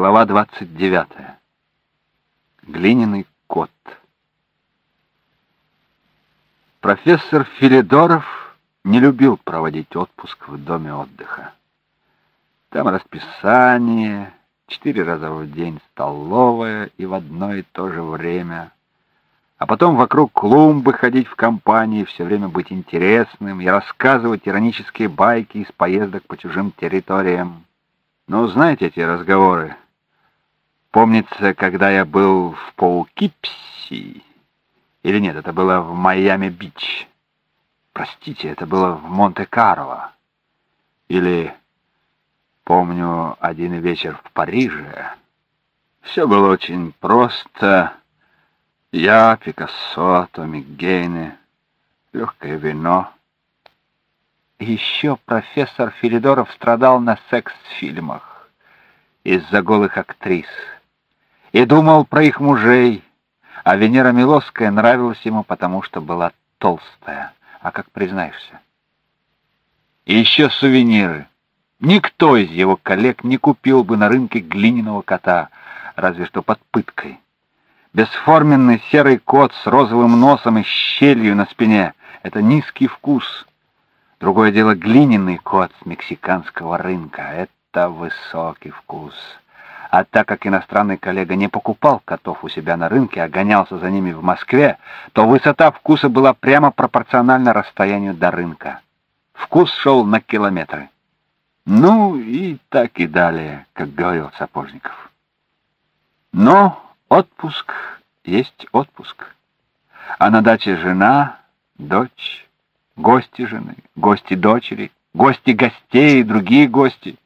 Глава 29. Глиняный кот. Профессор Филидоров не любил проводить отпуск в доме отдыха. Там расписание, четыре раза в день столовая и в одно и то же время. А потом вокруг клумбы ходить в компании, все время быть интересным и рассказывать иронические байки из поездок по чужим территориям. Ну, знаете эти разговоры? Помнится, когда я был в Паукипси, или нет, это было в Майами-Бич. Простите, это было в Монте-Карло. Или, помню, один вечер в Париже. Все было очень просто. Я, Пикассо, Томми Гейне, легкое вино — еще профессор Филидоров страдал на секс-фильмах из-за голых актрис и думал про их мужей, а Венера Милосская нравилась ему, потому что была толстая. А как признаешься? И еще сувениры. Никто из его коллег не купил бы на рынке глиняного кота, разве что под пыткой. Бесформенный серый кот с розовым носом и щелью на спине — это низкий вкус — Другое дело глиняный кот с мексиканского рынка. Это высокий вкус. А так как иностранный коллега не покупал котов у себя на рынке, а гонялся за ними в Москве, то высота вкуса была прямо пропорциональна расстоянию до рынка. Вкус шел на километры. Ну и так и далее, как говорил Сапожников. Но отпуск есть отпуск. А на даче жена, дочь, гости жены, гости дочери, гости гостей и другие гости.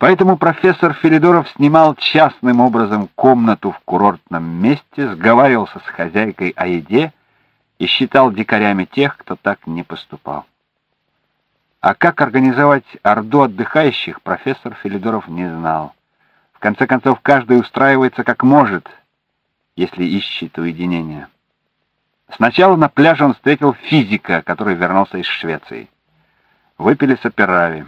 Поэтому профессор Филидоров снимал частным образом комнату в курортном месте, сговаривался с хозяйкой о еде и считал дикарями тех, кто так не поступал. А как организовать орду отдыхающих, профессор Филидоров не знал. В конце концов, каждый устраивается как может, если ищет уединения. Сначала на пляже он встретил физика, который вернулся из Швеции. Выпили саперави.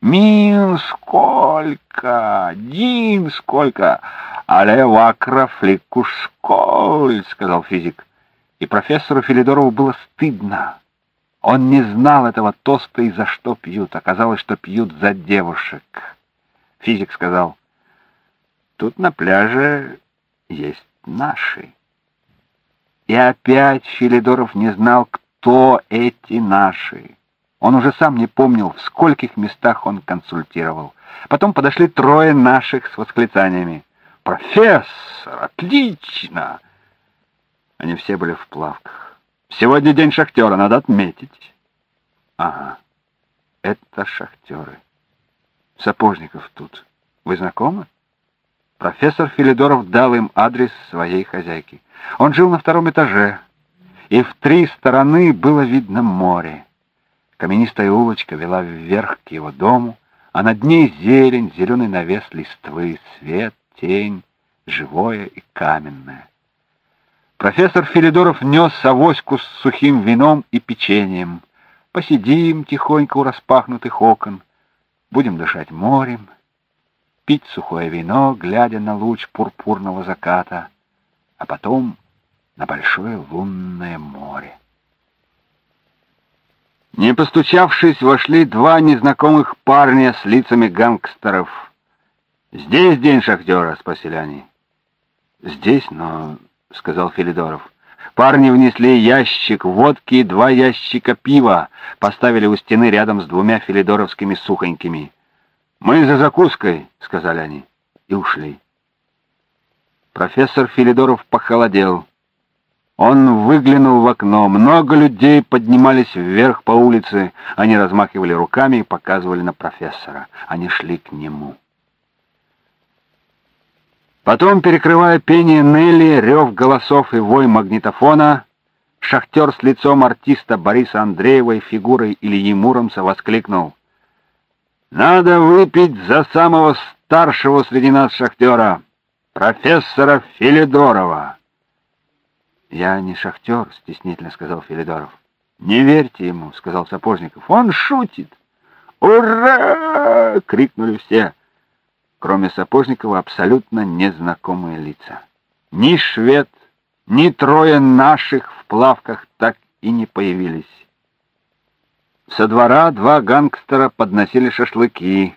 «Мин, сколько! Дин, сколько! Але вакра фликушколь!» — сказал физик. И профессору Филидорову было стыдно. Он не знал этого тоста и за что пьют. Оказалось, что пьют за девушек. Физик сказал, «Тут на пляже есть наши». И опять Филидоров не знал, кто эти наши. Он уже сам не помнил, в скольких местах он консультировал. Потом подошли трое наших с восклицаниями. «Профессор! Отлично!» Они все были в плавках. «Сегодня день шахтера, надо отметить». «Ага, это шахтеры. Сапожников тут. Вы знакомы?» Профессор Филидоров дал им адрес своей хозяйки. Он жил на втором этаже, и в три стороны было видно море. Каменистая улочка вела вверх к его дому, а над ней зелень, зеленый навес листвы, свет, тень, живое и каменное. Профессор Филидоров нес авоську с сухим вином и печеньем. Посидим тихонько у распахнутых окон, будем дышать морем, пить сухое вино, глядя на луч пурпурного заката, а потом на большое лунное море. Не постучавшись, вошли два незнакомых парня с лицами гангстеров. «Здесь день шахтера?» — спросили они. «Здесь, но...» — сказал Филидоров. Парни внесли ящик водки и два ящика пива, поставили у стены рядом с двумя филидоровскими сухонькими. «Мы за закуской», — сказали они, и ушли. Профессор Филидоров похолодел. Он выглянул в окно. Много людей поднимались вверх по улице. Они размахивали руками и показывали на профессора. Они шли к нему. Потом, перекрывая пение Нелли, рев голосов и вой магнитофона, шахтер с лицом артиста Бориса Андреева и фигурой Ильи Муромца воскликнул — надо выпить за самого старшего среди нас шахтера, профессора Филидорова. Я не шахтер, стеснительно сказал Филидоров. Не верьте ему, сказал Сапожников. Он шутит. Ура! крикнули все. кроме Сапожникова, абсолютно незнакомые лица. Ни швед, ни трое наших в плавках так и не появились. Со двора два гангстера подносили шашлыки.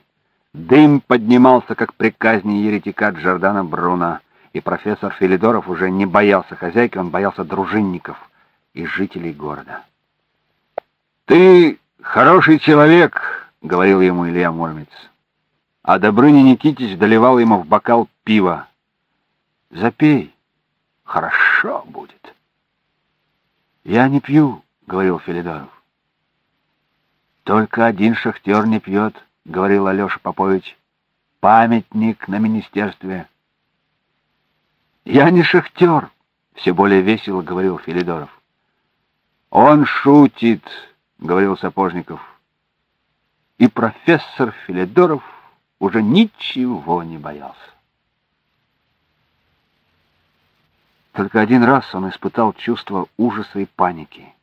Дым поднимался, как при казни еретика Джордана Бруна, и профессор Филидоров уже не боялся хозяйки, он боялся дружинников и жителей города. «Ты хороший человек», — говорил ему Илья Мурмец. А Добрыня Никитич доливал ему в бокал пива. «Запей, хорошо будет». «Я не пью», — говорил Филидоров. «Только один шахтер не пьет», — говорил Алеша Попович. «Памятник на министерстве». «Я не шахтер», — все более весело говорил Филидоров. «Он шутит», — говорил Сапожников. И профессор Филидоров уже ничего не боялся. Только один раз он испытал чувство ужаса и паники.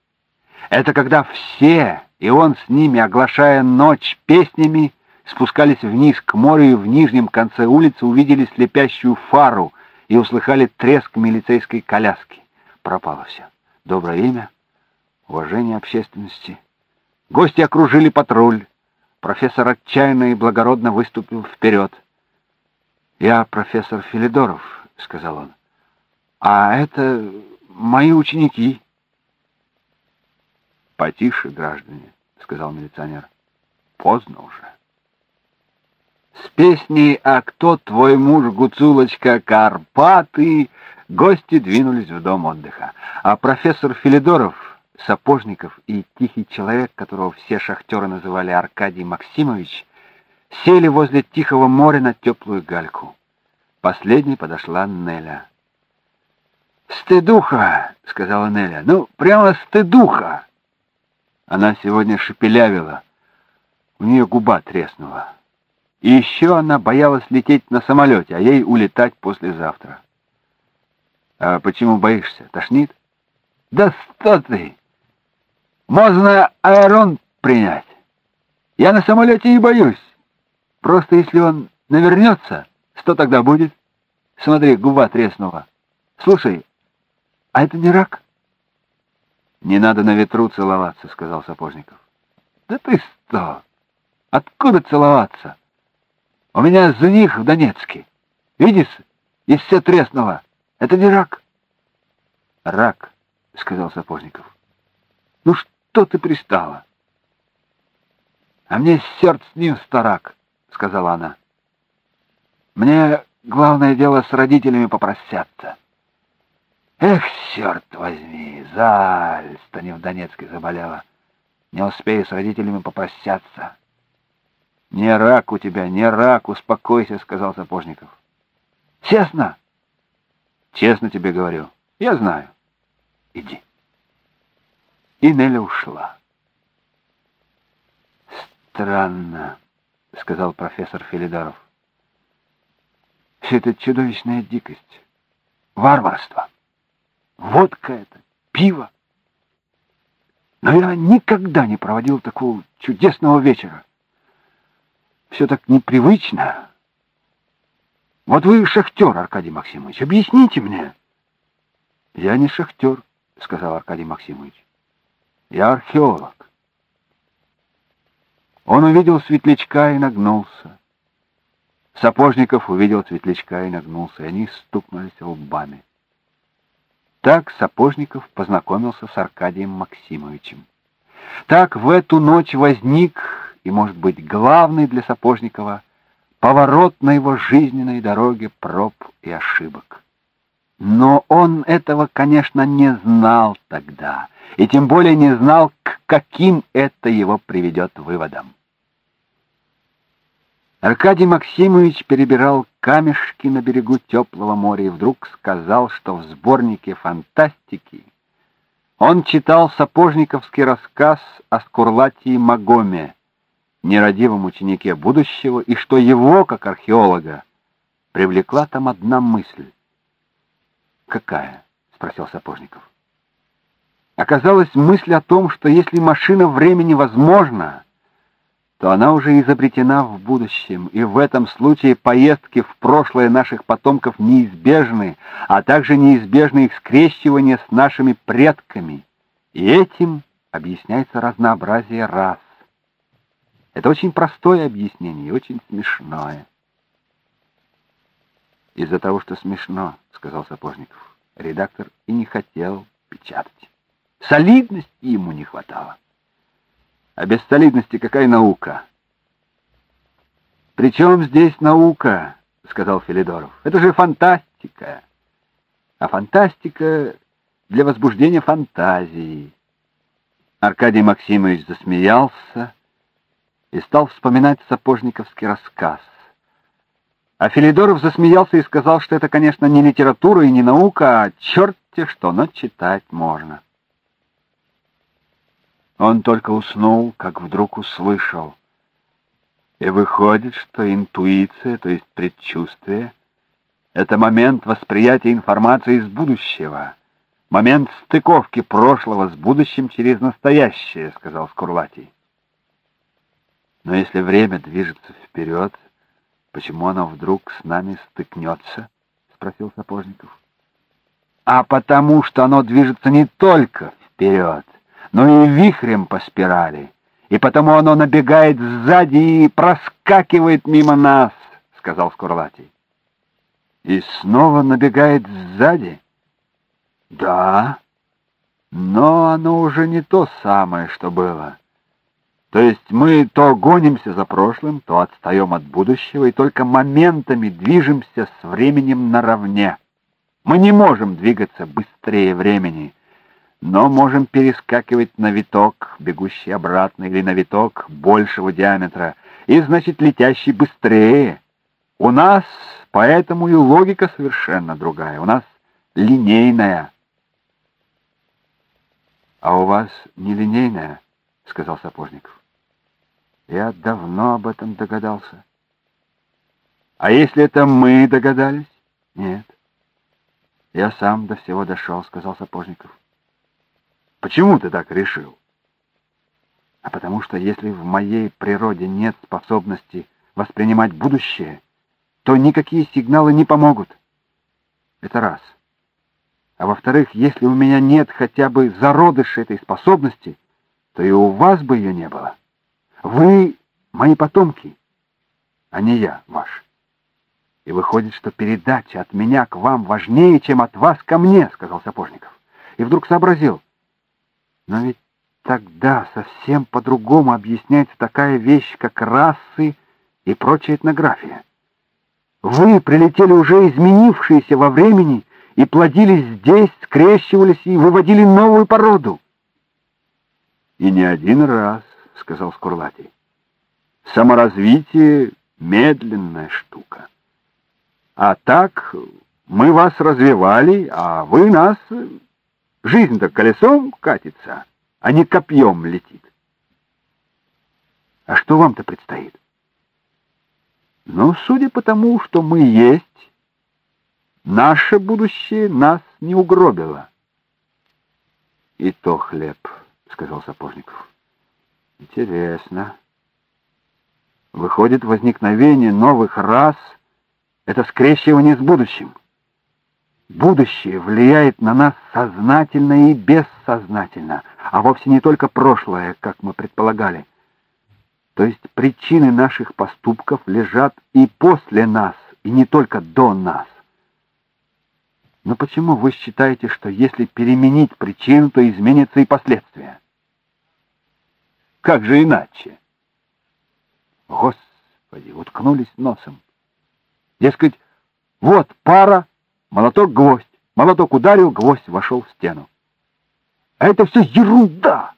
Это когда все, и он с ними, оглашая ночь песнями, спускались вниз к морю и в нижнем конце улицы увидели слепящую фару и услыхали треск милицейской коляски. Пропало все. Доброе имя, уважение общественности. Гости окружили патруль. Профессор отчаянно и благородно выступил вперед. «Я профессор Филидоров», — сказал он. «А это мои ученики». «Потише, граждане», — сказал милиционер. «Поздно уже». С песней «А кто твой муж, Гуцулочка, Карпаты?» гости двинулись в дом отдыха. А профессор Филидоров, Сапожников и тихий человек, которого все шахтеры называли Аркадий Максимович, сели возле тихого моря на теплую гальку. Последней подошла Неля. «Стыдуха!» — сказала Неля. «Ну, прямо стыдуха!» Она сегодня шепелявила. У нее губа треснула. И еще она боялась лететь на самолете, а ей улетать послезавтра. А почему боишься? Тошнит? Да что ты! Можно аэрон принять. Я на самолете не боюсь. Просто если он навернется, что тогда будет? Смотри, губа треснула. Слушай, а это не рак? «Не надо на ветру целоваться», — сказал Сапожников. «Да ты что? Откуда целоваться? У меня за них в Донецке. Видишь, и все треснуло. Это не рак». «Рак», — сказал Сапожников. «Ну что ты пристала?» «А мне сердце ним старак», — сказала она. «Мне главное дело с родителями попрощаться». Эх, черт возьми, жаль, что не в Донецке заболела. Не успею с родителями попрощаться. Не рак у тебя, не рак, успокойся, сказал Сапожников. Честно? Честно тебе говорю. Я знаю. Иди. И Неля ушла. Странно, сказал профессор Филидаров. Все это чудовищная дикость, варварство. Водка это, пиво. Но я никогда не проводил такого чудесного вечера. Все так непривычно. Вот вы шахтер, Аркадий Максимович, объясните мне. Я не шахтер, сказал Аркадий Максимович. Я археолог. Он увидел светлячка и нагнулся. Сапожников увидел светлячка и нагнулся, и они стукнулись лбами. Так Сапожников познакомился с Аркадием Максимовичем. Так в эту ночь возник, и, может быть, главный для Сапожникова, поворот на его жизненной дороге проб и ошибок. Но он этого, конечно, не знал тогда, и тем более не знал, к каким это его приведет выводам. Аркадий Максимович перебирал камешки на берегу теплого моря и вдруг сказал, что в сборнике фантастики он читал сапожниковский рассказ о Скурлатии Магоме, нерадивом ученике будущего, и что его, как археолога, привлекла там одна мысль. «Какая?» — спросил Сапожников. Оказалась мысль о том, что если машина времени возможна, то она уже изобретена в будущем, и в этом случае поездки в прошлое наших потомков неизбежны, а также неизбежно их скрещивание с нашими предками. И этим объясняется разнообразие рас. Это очень простое объяснение и очень смешное. «Из-за того, что смешно», — сказал Сапожников, редактор и не хотел печатать. Солидности ему не хватало. А без солидности какая наука? «Причем здесь наука?» — сказал Филидоров. «Это же фантастика. А фантастика для возбуждения фантазии». Аркадий Максимович засмеялся и стал вспоминать сапожниковский рассказ. А Филидоров засмеялся и сказал, что это, конечно, не литература и не наука, а черт-те что, но читать можно. Он только уснул, как вдруг услышал. И выходит, что интуиция, то есть предчувствие, это момент восприятия информации из будущего, момент стыковки прошлого с будущим через настоящее, сказал Скурлатий. Но если время движется вперед, почему оно вдруг с нами стыкнется? спросил Сапожников. А потому что оно движется не только вперед, но и вихрем по спирали, и потому оно набегает сзади и проскакивает мимо нас, — сказал Скурлатий. И снова набегает сзади? Да, но оно уже не то самое, что было. То есть мы то гонимся за прошлым, то отстаем от будущего, и только моментами движемся с временем наравне. Мы не можем двигаться быстрее времени, но можем перескакивать на виток, бегущий обратно, или на виток большего диаметра, и, значит, летящий быстрее. У нас поэтому и логика совершенно другая, у нас линейная. — А у вас не линейная, — сказал Сапожников. — Я давно об этом догадался. — А если это мы догадались? — Нет. — Я сам до всего дошел, — сказал Сапожников. Почему ты так решил? А потому что если в моей природе нет способности воспринимать будущее, то никакие сигналы не помогут. Это раз. А во-вторых, если у меня нет хотя бы зародыша этой способности, то и у вас бы ее не было. Вы мои потомки, а не я ваш. И выходит, что передача от меня к вам важнее, чем от вас ко мне, сказал Сапожников. И вдруг сообразил — но ведь тогда совсем по-другому объясняется такая вещь, как расы и прочая этнография. Вы прилетели уже изменившиеся во времени и плодились здесь, скрещивались и выводили новую породу. И не один раз, сказал Скурлатий. Саморазвитие — медленная штука. А так мы вас развивали, а вы нас Жизнь-то колесом катится, а не копьем летит. А что вам-то предстоит? Ну, судя по тому, что мы есть, наше будущее нас не угробило. И то хлеб, сказал Сапожников. Интересно. Выходит, возникновение новых рас — это скрещивание с будущим. Будущее влияет на нас сознательно и бессознательно, а вовсе не только прошлое, как мы предполагали. То есть причины наших поступков лежат и после нас, и не только до нас. Но почему вы считаете, что если переменить причину, то изменятся и последствия? Как же иначе? Господи, уткнулись носом. Дескать, вот пара, Молоток — гвоздь. Молоток ударил, гвоздь вошел в стену. А это все ерунда.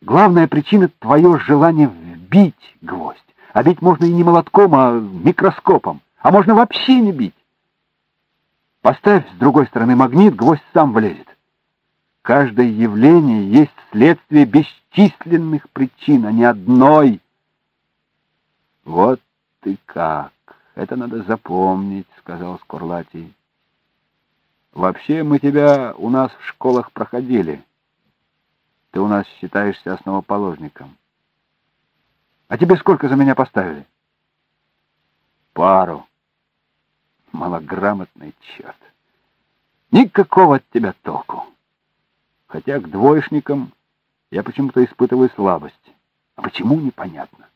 Главная причина — твое желание вбить гвоздь. А бить можно и не молотком, а микроскопом. А можно вообще не бить. Поставь с другой стороны магнит, гвоздь сам влезет. Каждое явление есть следствие бесчисленных причин, а не одной. Вот ты как. Это надо запомнить, сказал Скорлатий. Вообще мы тебя у нас в школах проходили. Ты у нас считаешься основоположником. А тебе сколько за меня поставили? Пару. Малограмотный черт. Никакого от тебя толку. Хотя к двоечникам я почему-то испытываю слабость. А почему, непонятно.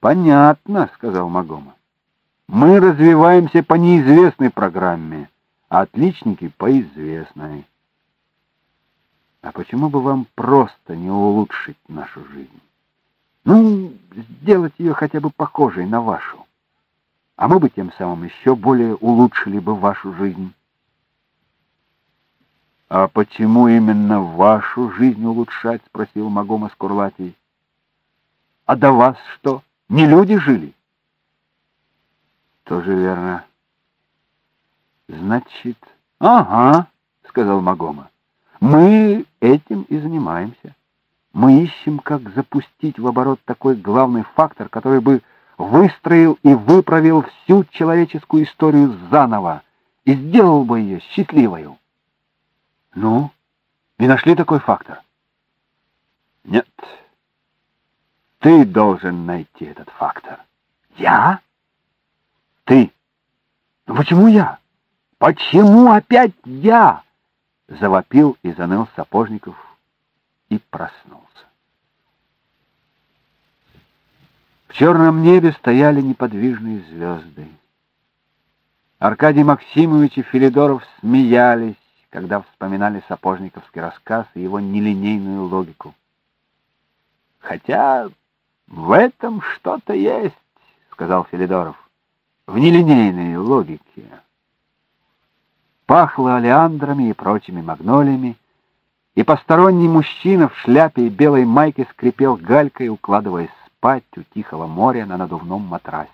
Понятно, сказал Магома. Мы развиваемся по неизвестной программе, а отличники по известной. А почему бы вам просто не улучшить нашу жизнь? Ну, сделать ее хотя бы похожей на вашу. А мы бы тем самым еще более улучшили бы вашу жизнь. «А почему именно вашу жизнь улучшать?» — спросил Магома Скурлатий. «А до вас что, не люди жили?» «Тоже верно». «Значит...» «Ага», — сказал Магома. «Мы этим и занимаемся. Мы ищем, как запустить в оборот такой главный фактор, который бы выстроил и выправил всю человеческую историю заново и сделал бы ее счастливой. Ну, и нашли такой фактор? Нет. Ты должен найти этот фактор. Я? Ты. Ну почему я? Почему опять я? Завопил и заныл Сапожников и проснулся. В черном небе стояли неподвижные звезды. Аркадий Максимович и Филидоров смеялись, когда вспоминали сапожниковский рассказ и его нелинейную логику. «Хотя в этом что-то есть», — сказал Филидоров, — «в нелинейной логике». Пахло олеандрами и прочими магнолиями, и посторонний мужчина в шляпе и белой майке скрипел галькой, укладываясь спать у тихого моря на надувном матрасе.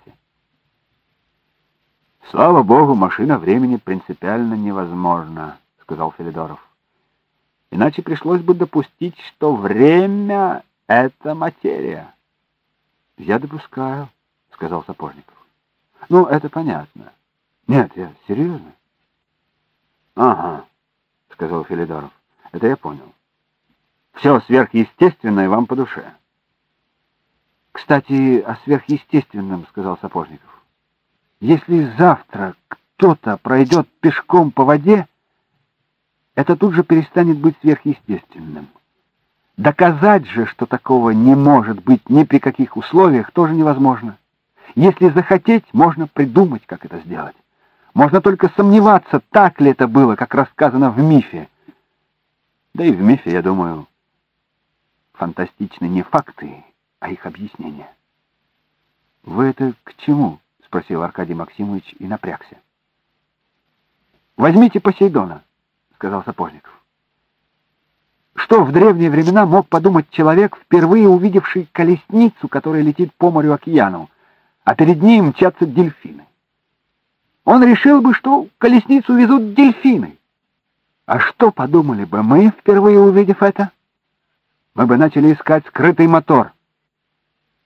«Слава богу, машина времени принципиально невозможна», сказал Филидоров. Иначе пришлось бы допустить, что время — это материя. Я допускаю, сказал Сапожников. Ну, это понятно. Нет, я серьезно. Ага, сказал Филидоров. Это я понял. Все сверхъестественное вам по душе. Кстати, о сверхъестественном, сказал Сапожников. Если завтра кто-то пройдет пешком по воде, это тут же перестанет быть сверхъестественным. Доказать же, что такого не может быть ни при каких условиях, тоже невозможно. Если захотеть, можно придумать, как это сделать. Можно только сомневаться, так ли это было, как рассказано в мифе. Да и в мифе, я думаю, фантастичны не факты, а их объяснения. «Вы это к чему?» — спросил Аркадий Максимович и напрягся. «Возьмите Посейдона» сказал Сапожников. Что в древние времена мог подумать человек, впервые увидевший колесницу, которая летит по морю океану, а перед ней мчатся дельфины? Он решил бы, что колесницу везут дельфины. А что подумали бы мы, впервые увидев это? Мы бы начали искать скрытый мотор.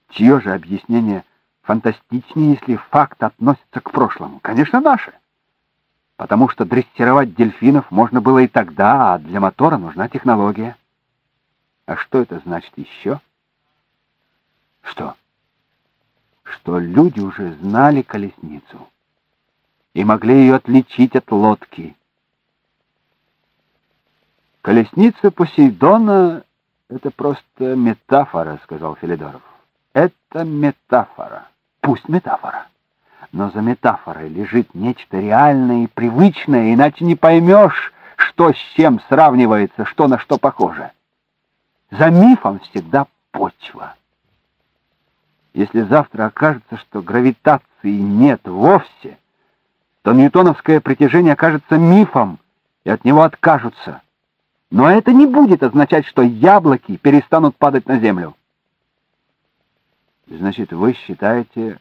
Чье же объяснение фантастичнее, если факт относится к прошлому? Конечно, наше потому что дрессировать дельфинов можно было и тогда, а для мотора нужна технология. А что это значит еще? Что? Что люди уже знали колесницу и могли ее отличить от лодки. Колесница Посейдона — это просто метафора, — сказал Филидоров. Это метафора. Пусть метафора но за метафорой лежит нечто реальное и привычное, иначе не поймешь, что с чем сравнивается, что на что похоже. За мифом всегда почва. Если завтра окажется, что гравитации нет вовсе, то ньютоновское притяжение окажется мифом, и от него откажутся. Но это не будет означать, что яблоки перестанут падать на землю. Значит, вы считаете,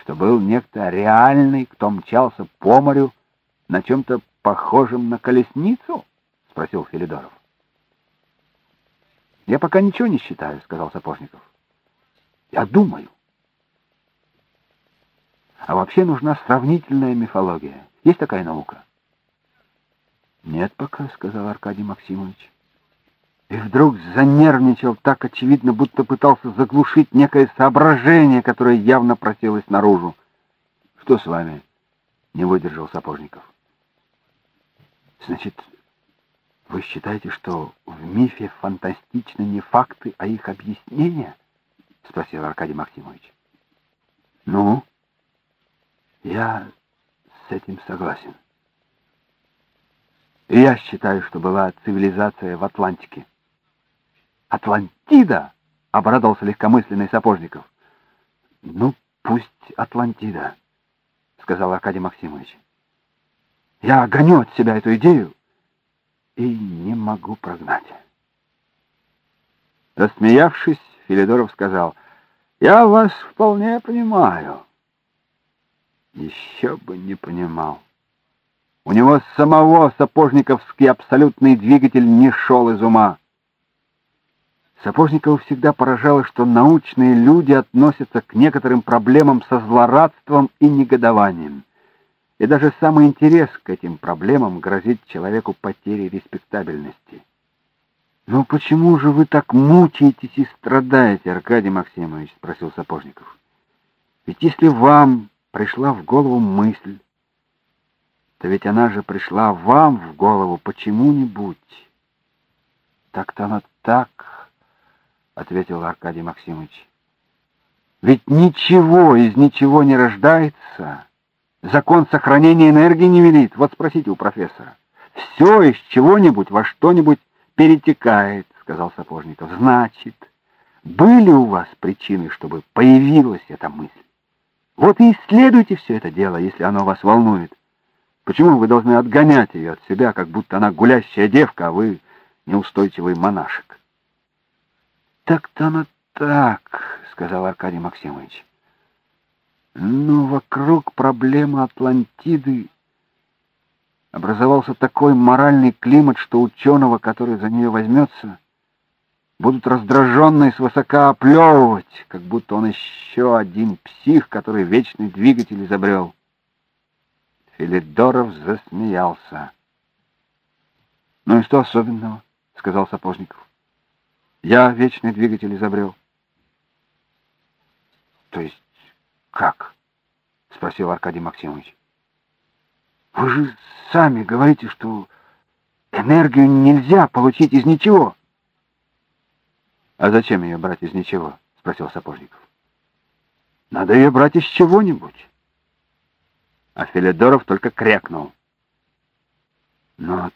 что был некто реальный, кто мчался по морю на чем-то похожем на колесницу? — спросил Филидоров. — Я пока ничего не считаю, — сказал Сапожников. — Я думаю. А вообще нужна сравнительная мифология. Есть такая наука? — Нет пока, — сказал Аркадий Максимович. И вдруг занервничал так очевидно, будто пытался заглушить некое соображение, которое явно просилось наружу. «Что с вами?» — не выдержал Сапожников. «Значит, вы считаете, что в мифе фантастичны не факты, а их объяснения?» — спросил Аркадий Максимович. «Ну, я с этим согласен. И я считаю, что была цивилизация в Атлантике. Атлантида! Обрадовался легкомысленный Сапожников. Ну, пусть Атлантида, сказал Аркадий Максимович. Я гоню от себя эту идею и не могу прогнать. Рассмеявшись, Филидоров сказал, «Я вас вполне понимаю». Еще бы не понимал. У него самого сапожниковский абсолютный двигатель не шел из ума. Сапожникова всегда поражало, что научные люди относятся к некоторым проблемам со злорадством и негодованием. И даже самый интерес к этим проблемам грозит человеку потерей респектабельности. «Но почему же вы так мучаетесь и страдаете, Аркадий Максимович?» — спросил Сапожников. «Ведь если вам пришла в голову мысль, то ведь она же пришла вам в голову почему-нибудь. Так-то она так ответил Аркадий Максимович. Ведь ничего из ничего не рождается. Закон сохранения энергии не велит. Вот спросите у профессора. Все из чего-нибудь во что-нибудь перетекает, сказал Сапожников. Значит, были у вас причины, чтобы появилась эта мысль. Вот и исследуйте все это дело, если оно вас волнует. Почему вы должны отгонять ее от себя, как будто она гулящая девка, а вы неустойчивый монашек? Так-то оно так, сказал Аркадий Максимович. Но вокруг проблемы Атлантиды образовался такой моральный климат, что ученого, который за нее возьмется, будут раздраженно и свысока оплевывать, как будто он еще один псих, который вечный двигатель изобрел. Филидоров засмеялся. «Ну и что особенного?» — сказал Сапожников. Я вечный двигатель изобрел. То есть как? Спросил Аркадий Максимович. Вы же сами говорите, что энергию нельзя получить из ничего. А зачем ее брать из ничего? Спросил Сапожников. Надо ее брать из чего-нибудь. А Филидоров только крякнул. Но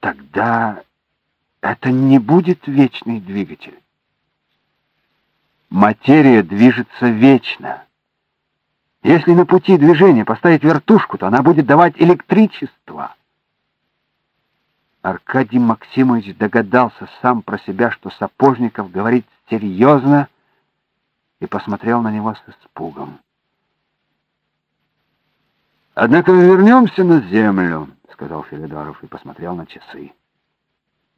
тогда это не будет вечный двигатель. Материя движется вечно. Если на пути движения поставить вертушку, то она будет давать электричество. Аркадий Максимович догадался сам про себя, что Сапожников говорит серьезно, и посмотрел на него с испугом. «Однако вернемся на землю», — сказал Филидоров и посмотрел на часы.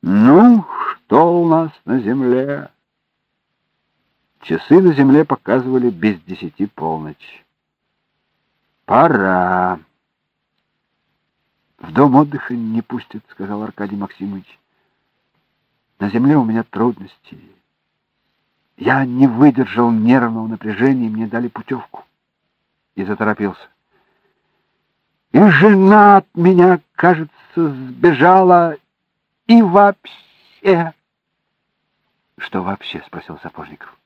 Ну, что у нас на земле? Часы на земле показывали без десяти полночь. Пора. В дом отдыха не пустят, сказал Аркадий Максимович. На земле у меня трудности. Я не выдержал нервного напряжения, и мне дали путевку. И заторопился. И жена от меня, кажется, сбежала и вообще... Что вообще? спросил Сапожников.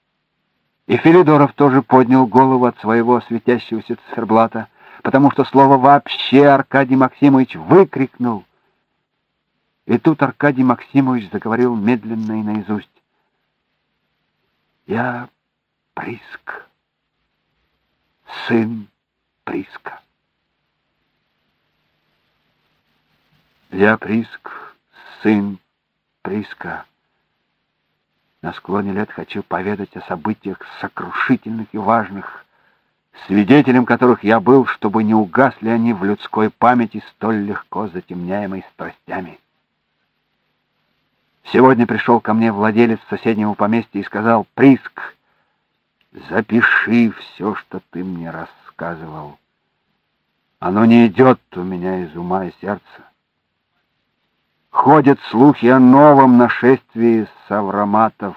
И Филидоров тоже поднял голову от своего светящегося циферблата, потому что слово «вообще» Аркадий Максимович выкрикнул. И тут Аркадий Максимович заговорил медленно и наизусть. «Я Приск, сын Приска. Я Приск, сын Приска. На склоне лет хочу поведать о событиях сокрушительных и важных, свидетелем которых я был, чтобы не угасли они в людской памяти столь легко затемняемой страстями. Сегодня пришел ко мне владелец соседнего поместья и сказал, «Приск, запиши все, что ты мне рассказывал. Оно не идет у меня из ума и сердца. Ходят слухи о новом нашествии савраматов.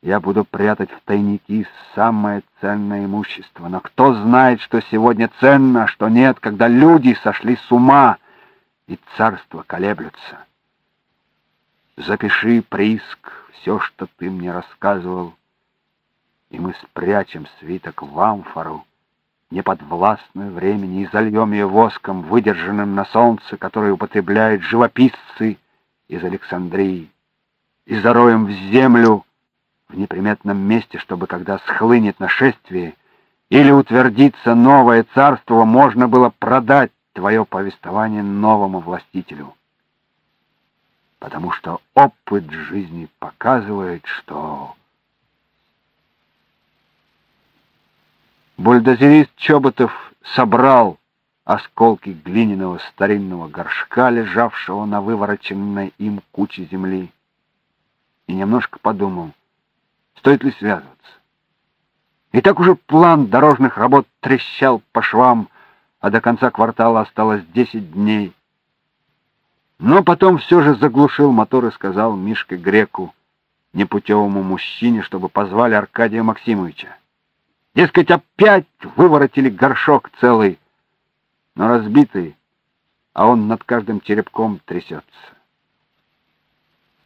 Я буду прятать в тайники самое ценное имущество. Но кто знает, что сегодня ценно, а что нет, когда люди сошли с ума и царства колеблются. Запиши, Приск, все, что ты мне рассказывал, и мы спрячем свиток в амфору, неподвластную времени, и зальем ее воском, выдержанным на солнце, который употребляют живописцы из Александрии, и зароем в землю в неприметном месте, чтобы, когда схлынет нашествие или утвердится новое царство, можно было продать твое повествование новому властителю. Потому что опыт жизни показывает, что Бульдозерист Чоботов собрал осколки глиняного старинного горшка, лежавшего на вывороченной им куче земли, и немножко подумал, стоит ли связываться. И так уже план дорожных работ трещал по швам, а до конца квартала осталось десять дней. Но потом все же заглушил мотор и сказал Мишке Греку, непутевому мужчине, чтобы позвали Аркадия Максимовича. Дескать, опять выворотили горшок целый, но разбитый, а он над каждым черепком трясется.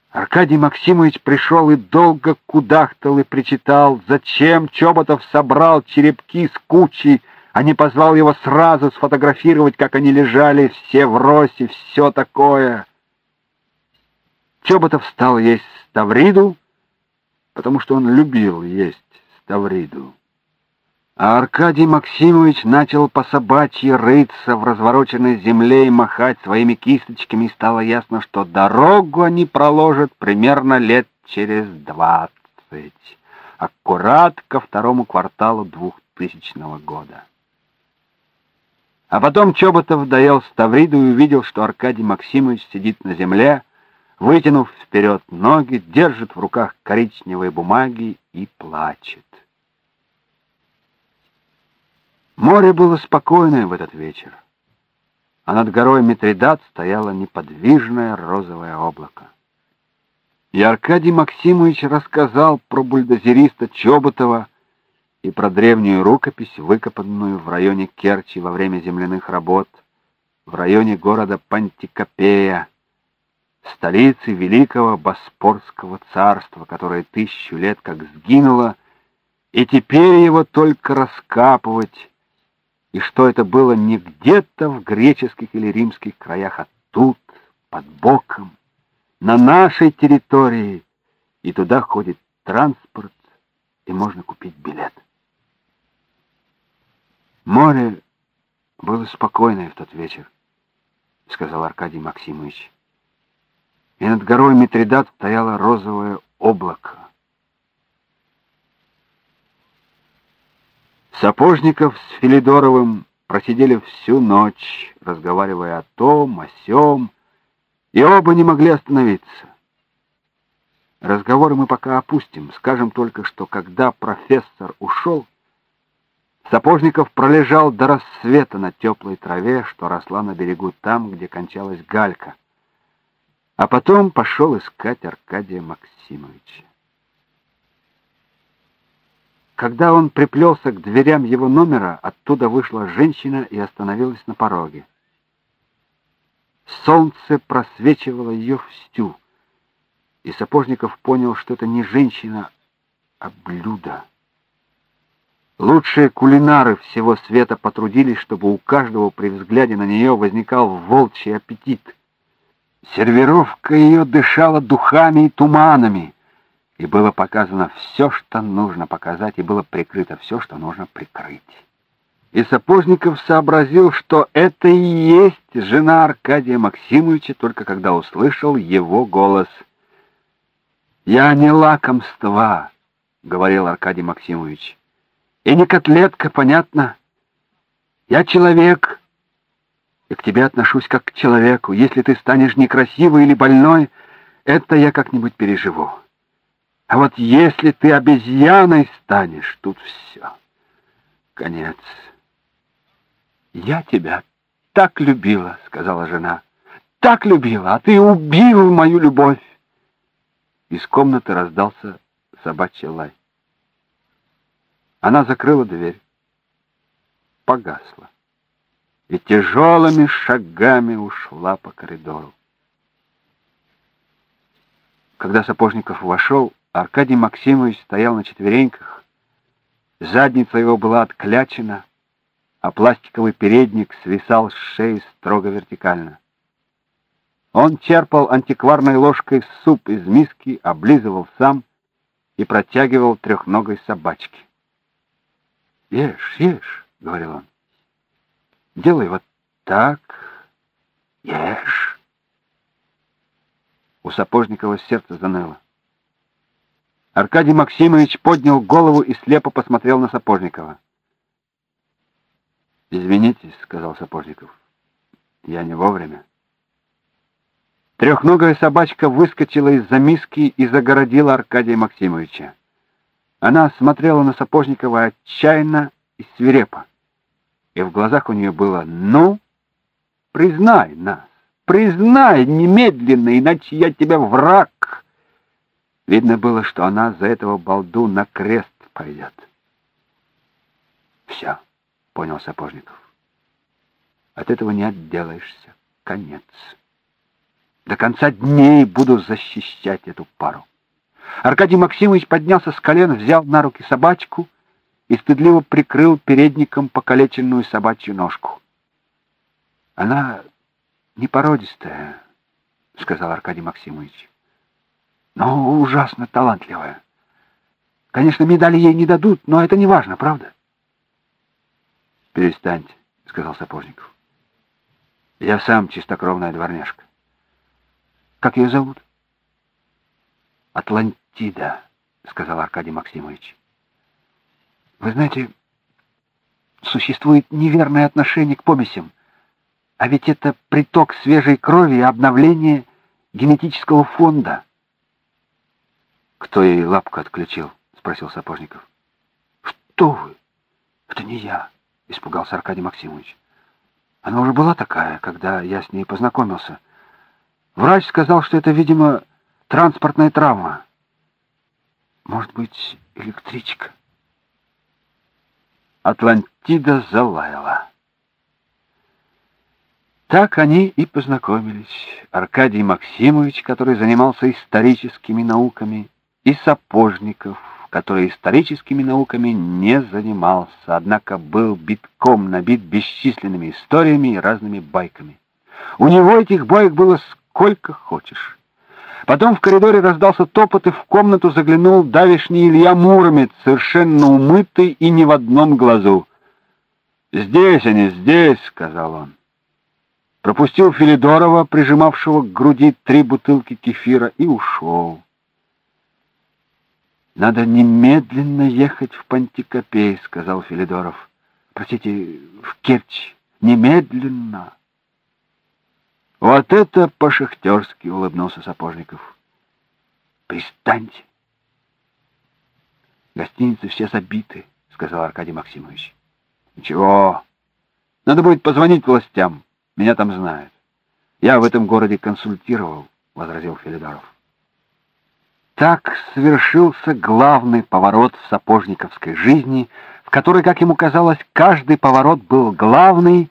Аркадий Максимович пришел и долго кудахтал и причитал, зачем Чоботов собрал черепки с кучей, а не позвал его сразу сфотографировать, как они лежали все в росе, все такое. Чоботов стал есть ставриду, потому что он любил есть ставриду. А Аркадий Максимович начал по собачьи рыться в развороченной земле и махать своими кисточками, и стало ясно, что дорогу они проложат примерно лет через двадцать, аккурат ко второму кварталу двухтысячного года. А потом Чоботов доел Ставриду и увидел, что Аркадий Максимович сидит на земле, вытянув вперед ноги, держит в руках коричневые бумаги и плачет. Море было спокойное в этот вечер, а над горой Митридат стояло неподвижное розовое облако. И Аркадий Максимович рассказал про бульдозериста Чоботова и про древнюю рукопись, выкопанную в районе Керчи во время земляных работ, в районе города Пантикопея, столицы великого Боспорского царства, которое тысячу лет как сгинуло, и теперь его только раскапывать и что это было не где-то в греческих или римских краях, а тут, под боком, на нашей территории, и туда ходит транспорт, и можно купить билет. Море было спокойное в тот вечер, сказал Аркадий Максимович. И над горой Митридат стояло розовое облако. Сапожников с Филидоровым просидели всю ночь, разговаривая о том, о сём, и оба не могли остановиться. Разговоры мы пока опустим, скажем только, что когда профессор ушел, Сапожников пролежал до рассвета на теплой траве, что росла на берегу там, где кончалась галька, а потом пошел искать Аркадия Максимовича. Когда он приплелся к дверям его номера, оттуда вышла женщина и остановилась на пороге. Солнце просвечивало ее всю, и Сапожников понял, что это не женщина, а блюдо. Лучшие кулинары всего света потрудились, чтобы у каждого при взгляде на нее возникал волчий аппетит. Сервировка ее дышала духами и туманами и было показано все, что нужно показать, и было прикрыто все, что нужно прикрыть. И Сапожников сообразил, что это и есть жена Аркадия Максимовича, только когда услышал его голос. «Я не лакомство», — говорил Аркадий Максимович, — «и не котлетка, понятно? Я человек, и к тебе отношусь как к человеку. Если ты станешь некрасивой или больной, это я как-нибудь переживу». А вот если ты обезьяной станешь, тут все. Конец. Я тебя так любила, сказала жена. так любила, а ты убил мою любовь!» Из комнаты раздался собачий лай. Она закрыла дверь. Погасла. И тяжелыми шагами ушла по коридору. Когда Сапожников вошел, Аркадий Максимович стоял на четвереньках. Задница его была отклячена, а пластиковый передник свисал с шеи строго вертикально. Он черпал антикварной ложкой суп из миски, облизывал сам и протягивал трехногой собачке. «Ешь, ешь», — говорил он. «Делай вот так, ешь». У Сапожникова сердце заныло. Аркадий Максимович поднял голову и слепо посмотрел на Сапожникова. «Извините», — сказал Сапожников, — «я не вовремя». Трехногая собачка выскочила из-за миски и загородила Аркадия Максимовича. Она смотрела на Сапожникова отчаянно и свирепо. И в глазах у нее было «Ну, признай нас, признай немедленно, иначе я тебя враг». Видно было, что она за этого балду на крест пойдет. «Все», — понял Сапожников. «От этого не отделаешься. Конец». До конца дней буду защищать эту пару. Аркадий Максимович поднялся с колен, взял на руки собачку и стыдливо прикрыл передником покалеченную собачью ножку. Она не породистая, сказал Аркадий Максимович. Но ужасно талантливая. Конечно, медали ей не дадут, но это не важно, правда? Перестаньте, сказал Сапожников. Я сам чистокровная дворняжка. Как ее зовут? Атлантида, сказал Аркадий Максимович. Вы знаете, существует неверное отношение к помесям, а ведь это приток свежей крови и обновление генетического фонда. Кто ей лапку отключил? спросил Сапожников. Что вы? Это не я, испугался Аркадий Максимович. Она уже была такая, когда я с ней познакомился. Врач сказал, что это, видимо, транспортная травма. Может быть, электричка? Атлантида залаяла. Так они и познакомились. Аркадий Максимович, который занимался историческими науками, и Сапожников, который историческими науками не занимался, однако был битком набит бесчисленными историями и разными байками. У него этих баек было сколько хочешь. Потом в коридоре раздался топот, и в комнату заглянул давишний Илья Муромец, совершенно умытый и не в одном глазу. «Здесь они, здесь», — сказал он. Пропустил Филидорова, прижимавшего к груди три бутылки кефира, и ушел. «Надо немедленно ехать в Пантикопей», — сказал Филидоров. «Простите, в Керчь. Немедленно». Вот это по-шахтерски улыбнулся Сапожников. Пристаньте. Гостиницы все забиты, сказал Аркадий Максимович. Ничего. Надо будет позвонить властям. Меня там знают. Я в этом городе консультировал, возразил Филидоров. Так совершился главный поворот в сапожниковской жизни, в которой, как ему казалось, каждый поворот был главный,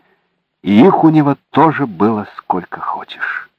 и их у него тоже было сколько хочешь.